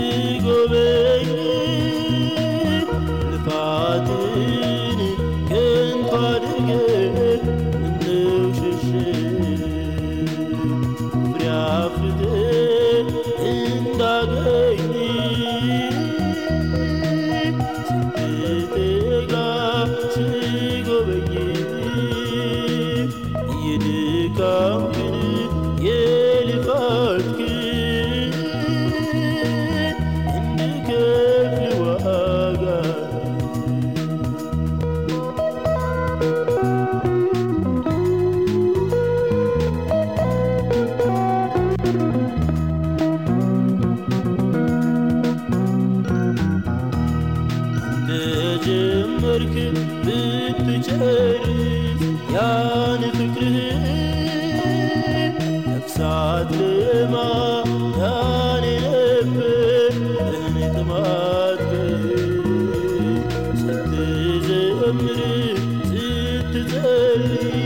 King. تركب بتجارس يعني فكرهن نفس عدلما يعني لبن اهنت ماتكن ست زمري ست زلي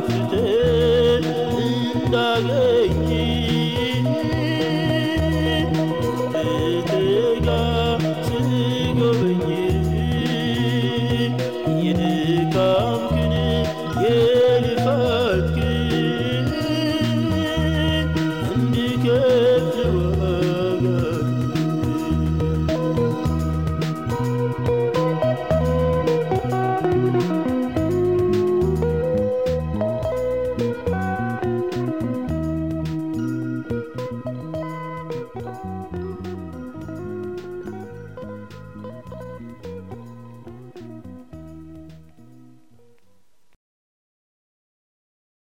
love.